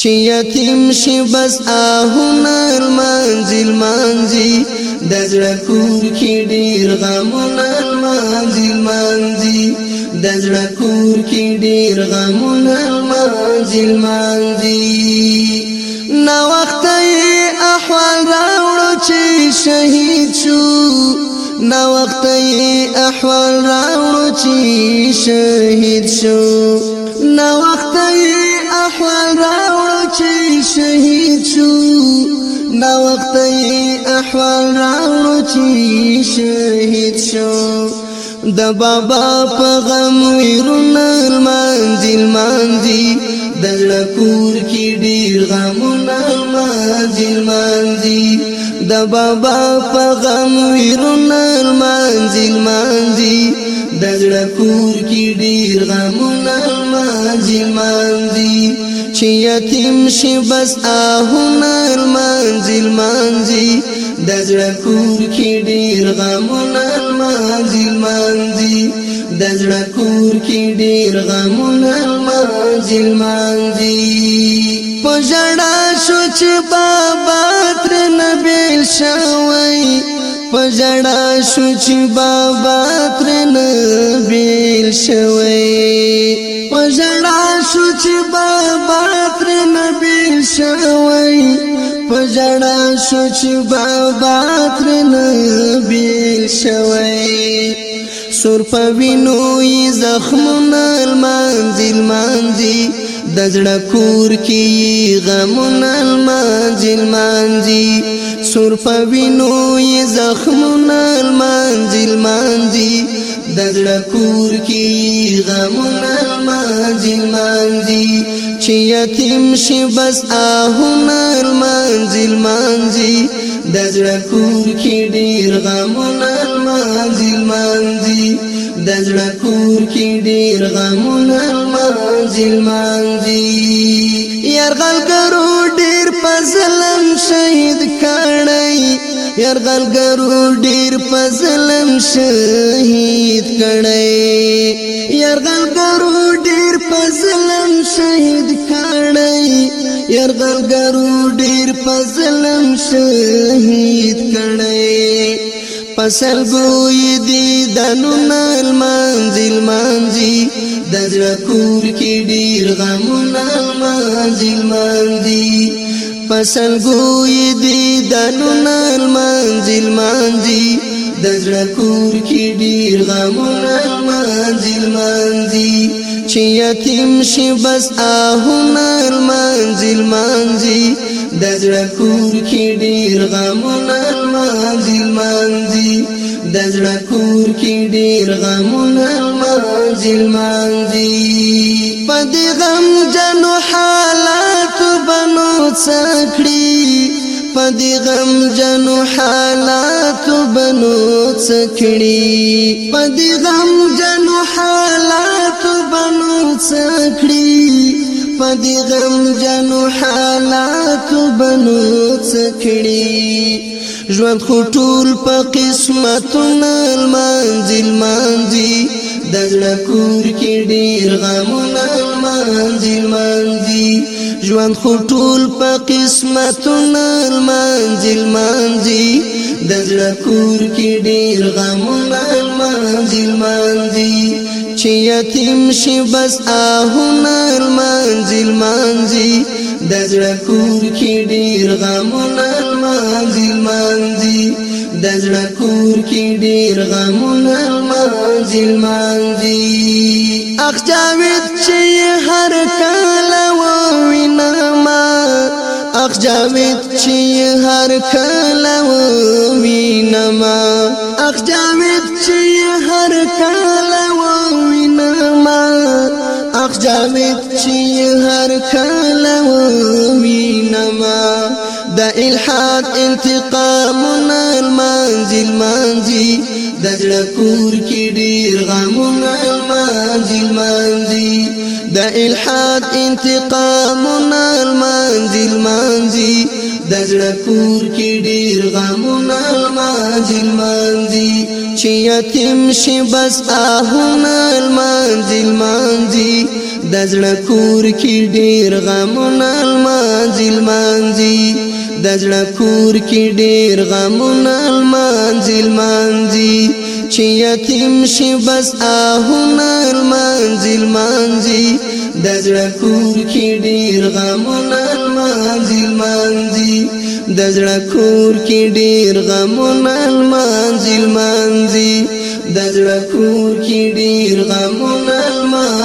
چې یتیم شي بس آهونه منزل منزي د زړه کور کې ډیر غمونه منزل منزي د زړه کور کې ډیر غمونه منزل منزي نو وخت یې احوال راوړو چې شهید شو نا وخت احوال راوړو چې شهید شو نا وخت احوال چې شهید شو نا وخت یې احوال راوړو چې شهید شو د بابا په غم ويرونه منزل منزي د لکور کې ډیر غمونه منزل منزي د بابا په غم ويرونه منزل منزي د لکور کې ډیر غمونه منزل منزي چې یتیم شي بس آهونه المانزي المانزي د زړه کور کې ډیر غمونه المانزي المانزي د زړه کور کې ډیر غمونه المانزي المانزي پژړا شو چې بابا تر نبی شوی پژړا شو چې بابا تر نبی شوی پژړا شو چې بابا تر نبی شوی پجړا شو چې بابا تر نبی شوی سور په وینو یې زخمونه المنزل منزي د زړه کور کې غمونه المنزل منزي سور په وینو یې زخمونه المنزل منزي د زړه کور کې غمونه مانځي مانځي چې یتیم شي بس آهونه مانځي مانځي د زړه کور کې ډیر غمونه مانځي مانځي د زړه کور کې ډیر غمونه مانځي مانځي يرغل کرو ډیر په ظلم شهید کړي يرغلګرو ډیر په ظلم شهید کړي يرغلګرو ډیر په ظلم شهید کړي يرغلګرو ډیر په ظلم شهید کړي پسل بوئی دی دنون المانزی المانزی دزرکور کی دیر غمون المانزی المانزی پسل گوی دی دنونا المانزی المانزی دزړه کور کې ډیر غمونه المانزی المانزی چې یتیم شي بس آهونه المانزی المانزی دزړه کور کې ډیر غمونه المانزی المانزی دزړه کور کې ډیر غمونه المانزی المانزی پد غم جنو حال څکړي پدی غم جنو حالات بنو څکړي پدی غم جنو حالات بنو څکړي پدی غم جنو حالات بنو څکړي ژوند خو ټول په قسمتونو المنزل منزي دغړه کور کې ډیر غمونه المنزل ژوند خو ټول په قسمتونو المنزل منزي د زړه کور کې ډیر غمونه المنزل منزي چې یتیم شي بس آهونه المنزل منزي د زړه کور کې ډیر غمونه المنزل منزي د زړه کور کې ډیر غمونه المنزل منزي اخ جاوید چې هر کار اخ جامد چې هر کله وینما اخ جامد چې هر کله وینما اخ جامد چې هر کله وینما د الحاد انتقام المنزل منزي د ځړه کور کې ډیر غمونه المنزل منزي د الحاد انتقامونه المانځي المانځي د زړه کور کې ډیر غمونه المانځي المانځي چې یتیم شي بس آهونه المانځي المانځي د زړه کور کې ډیر غمونه المانځي المانځي د زړه کور کې ډېر غمونه المانځل مانځي چې یتیم شي بس آهونه منزل منزي د زړه کور کې ډیر غمونه منزل منزي د زړه کور کې ډیر غمونه منزل منزي د زړه کور کې ډیر غمونه